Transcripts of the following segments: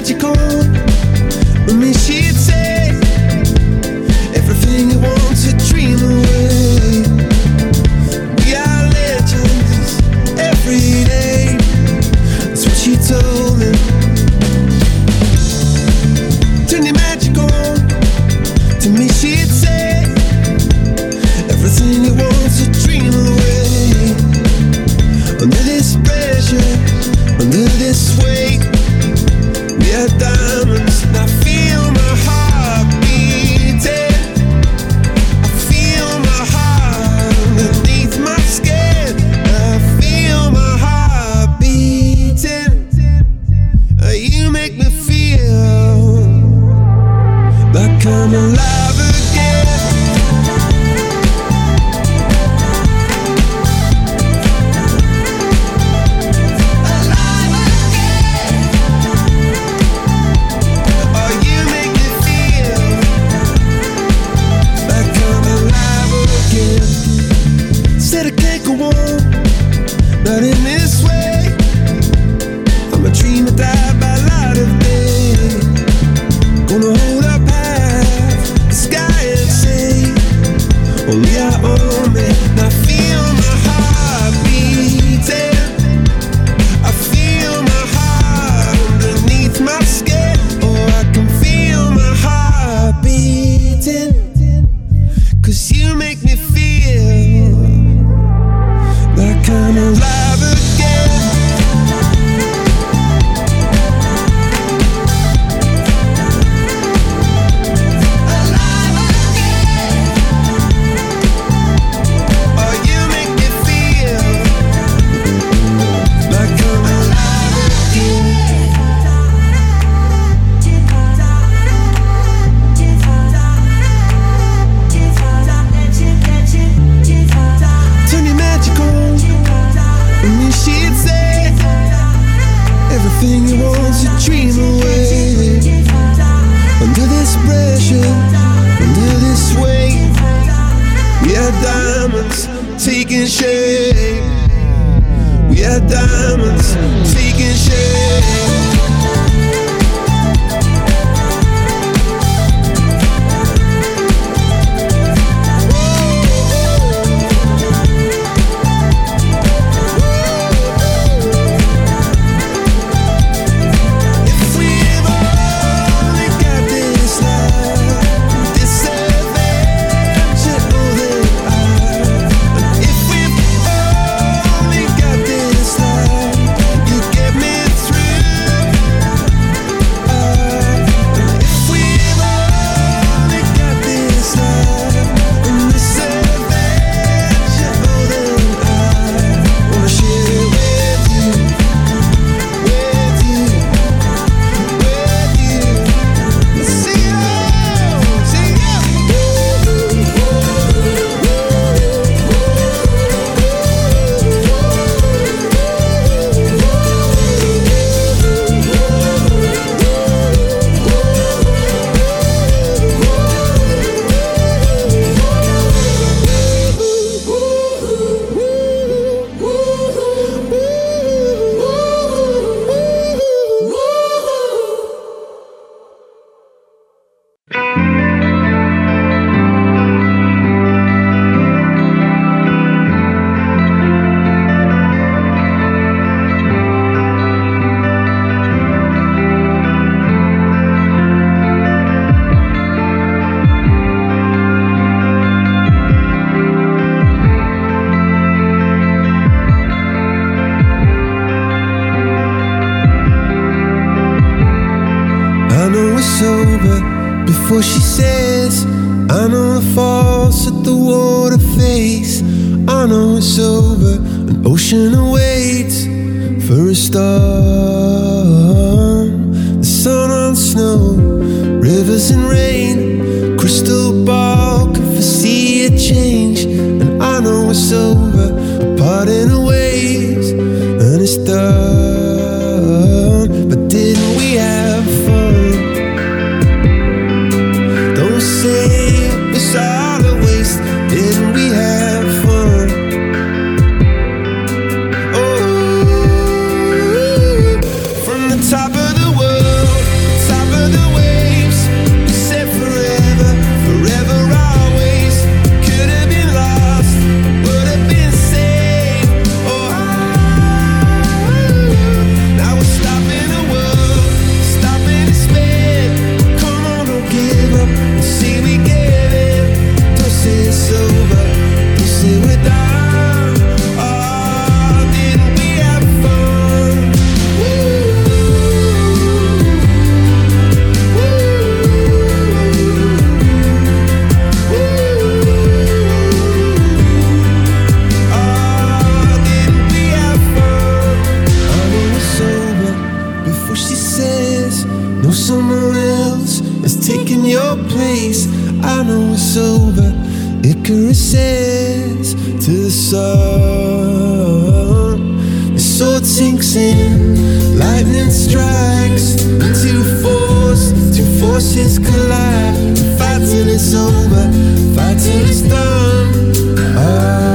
magical. know we're sober before she says, I know the falls at the water face. I know it's over, an ocean awaits for a storm. The sun on snow, rivers and rain, crystal ball can foresee a change. And I know it's over, a part in a taking your place. I know it's over. Icarus says to the sun. The sword sinks in, lightning strikes. Two force, two forces collide. Fight till it's over, fight till it's done. Ah,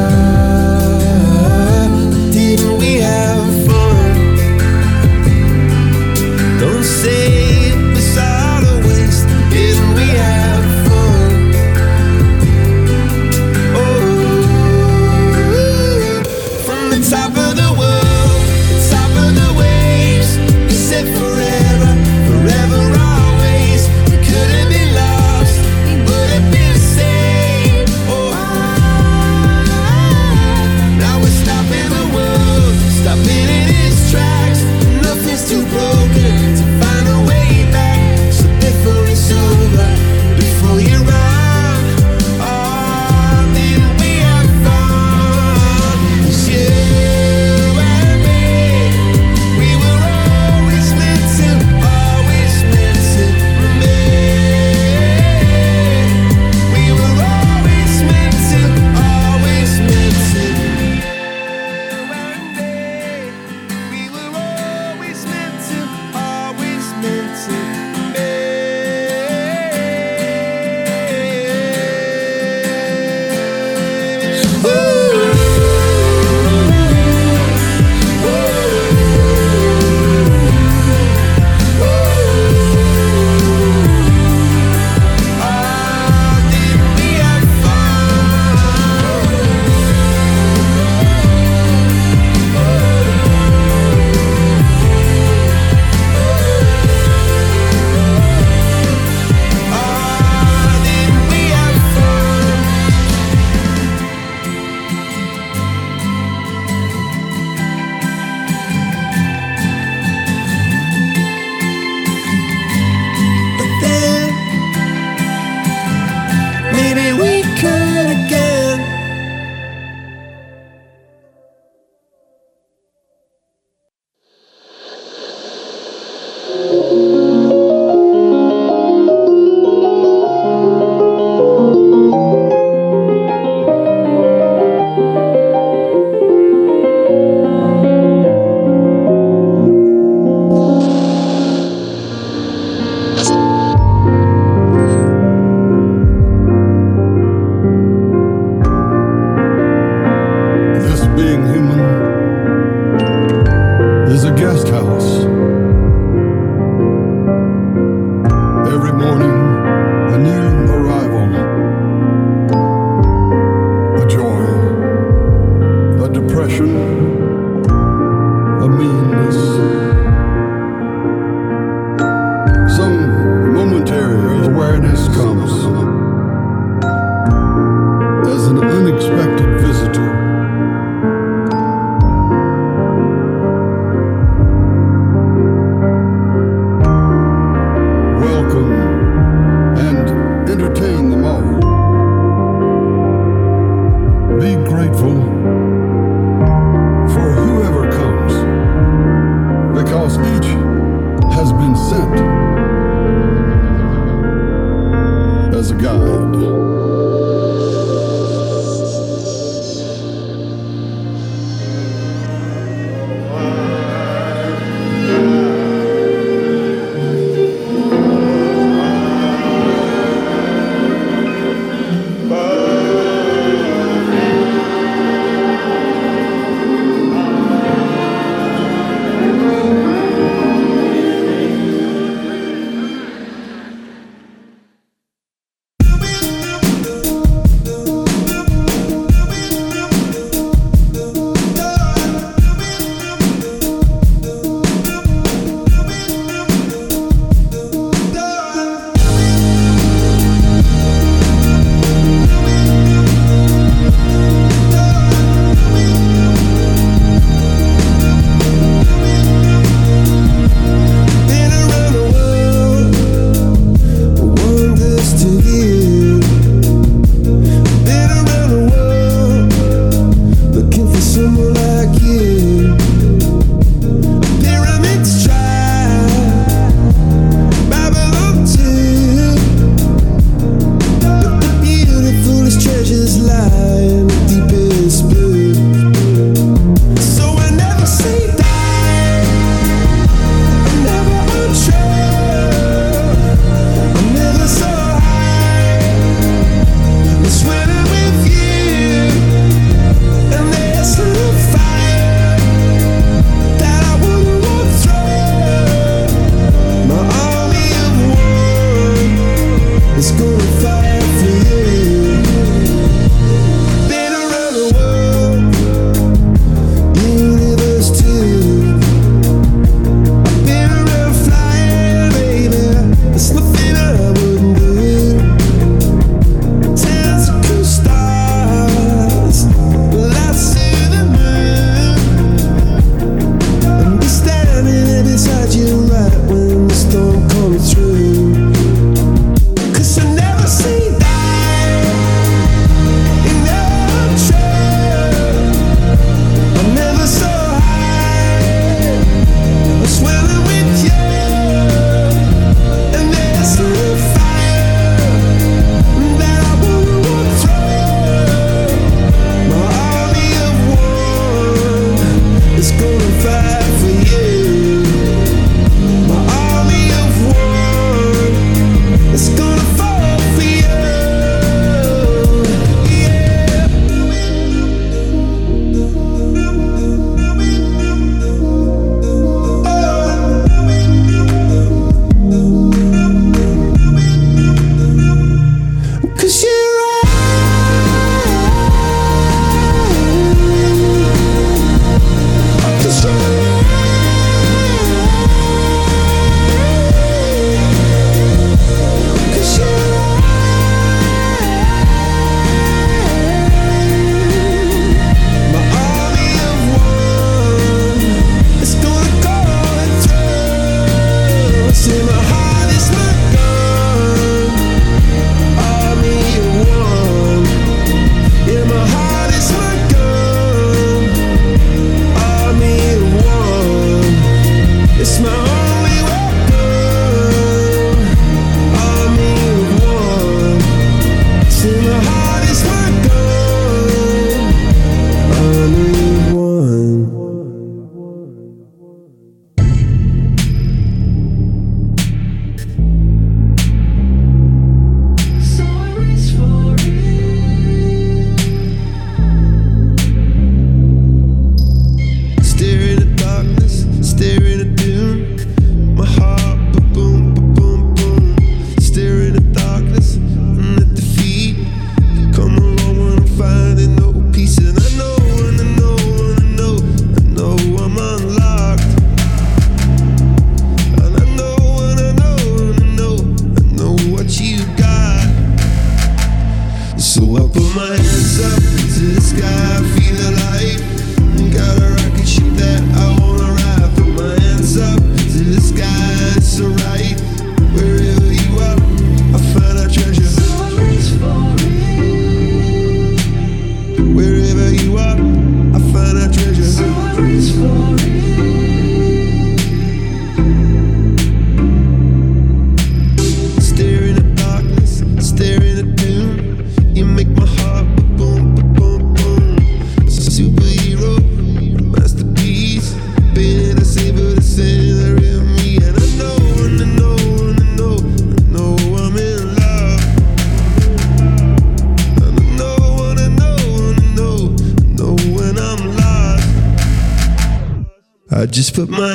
I just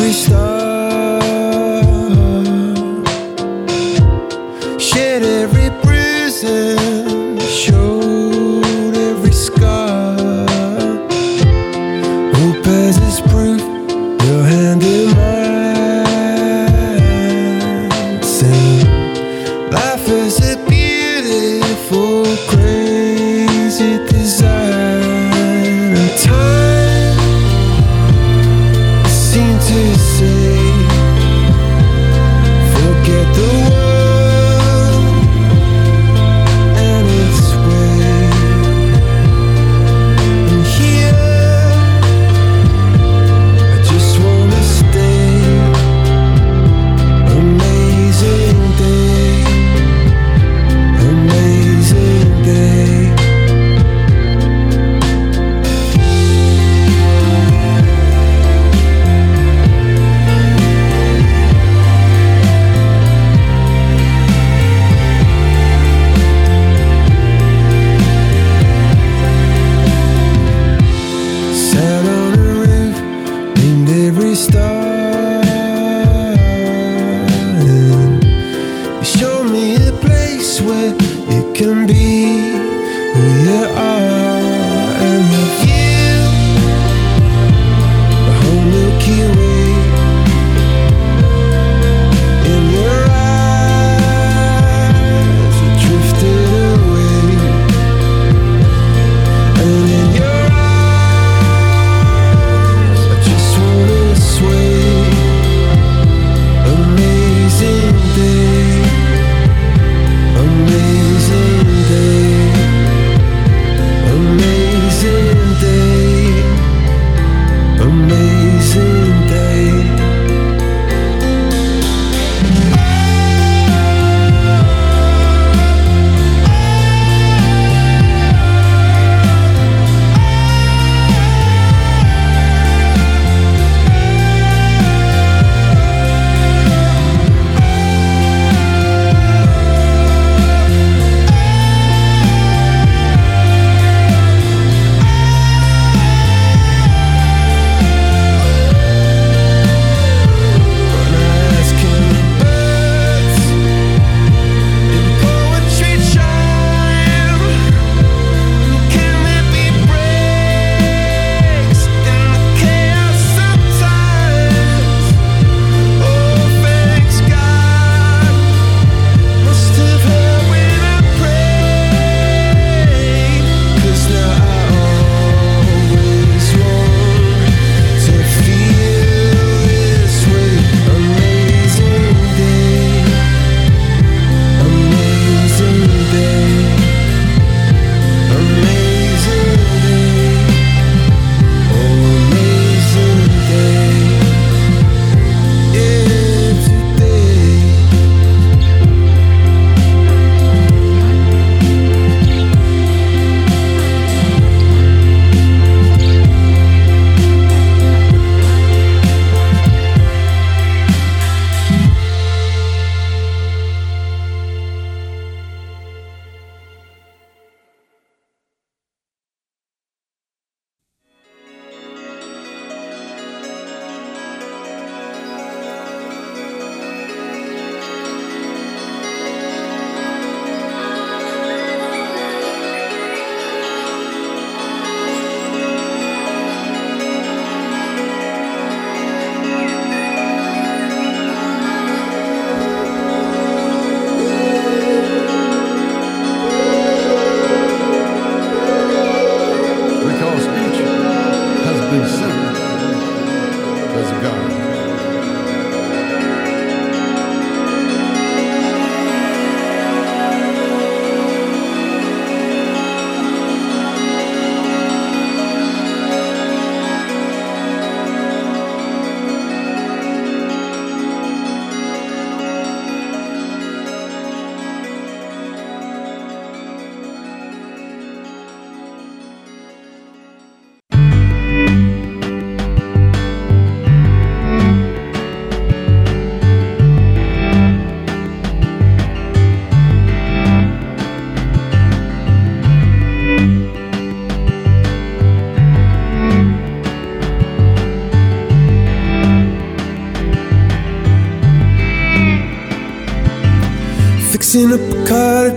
we start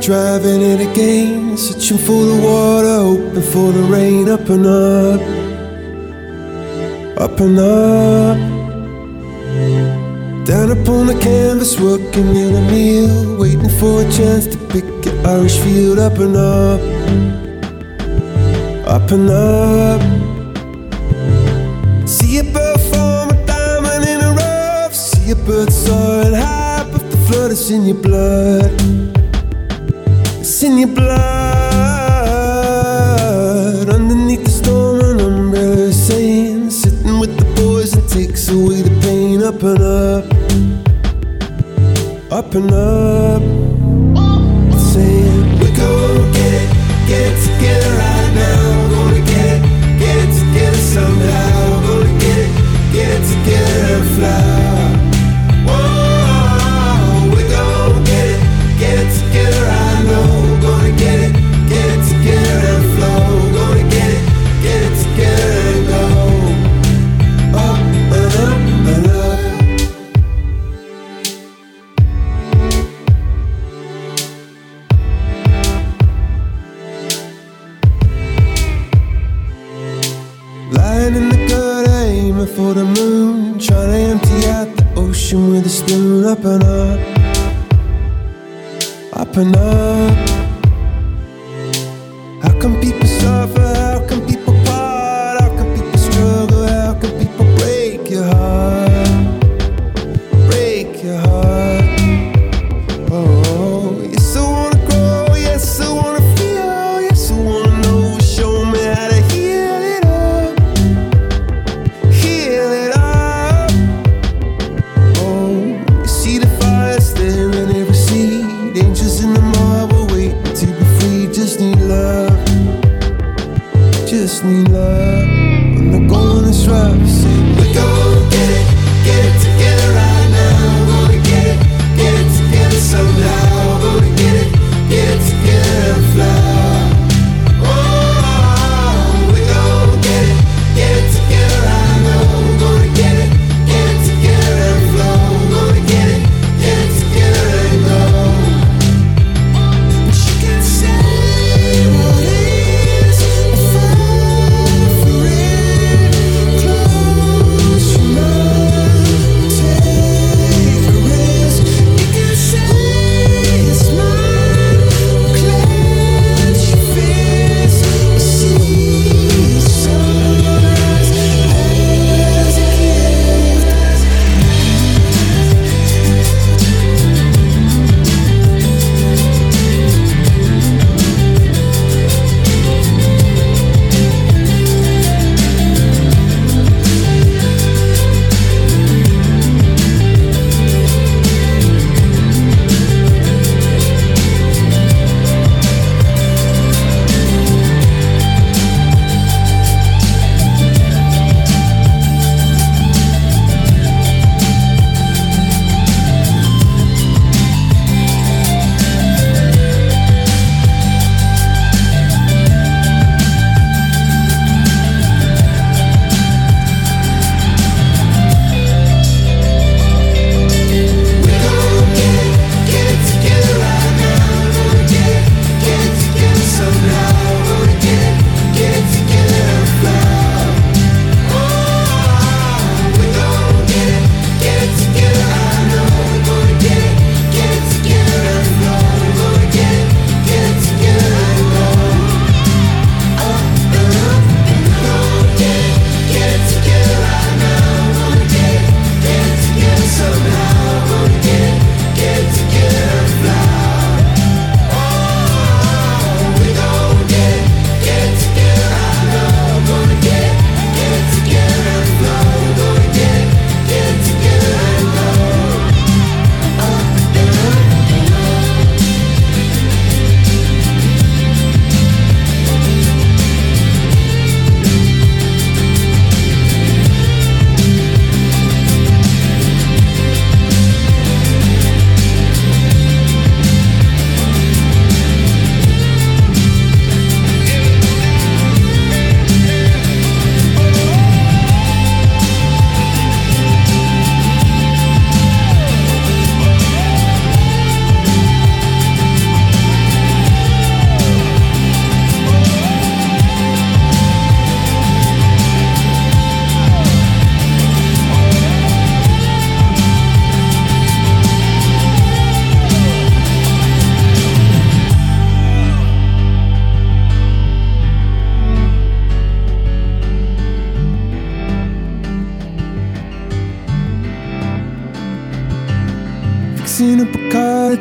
driving it again. Searching for the water, hoping for the rain. Up and up, up and up. Down upon the canvas, working in a meal. Waiting for a chance to pick your Irish field. Up and up, up and up. See a bird form a diamond in a rough. See a bird soaring high, but the flood is in your blood. In your blood. Underneath the storm, an umbrella saying, sitting with the boys and takes away the pain. Up and up, up and up. Saying, we're gonna get it, get it together right now. And up. Love. When the going is rough,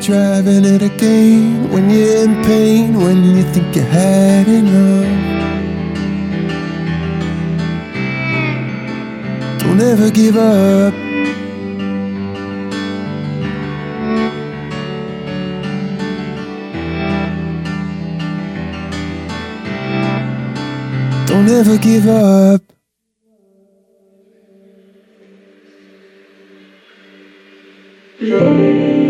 driving it again. When you're in pain, when you think you had enough. Don't ever give up. Don't ever give up. Thank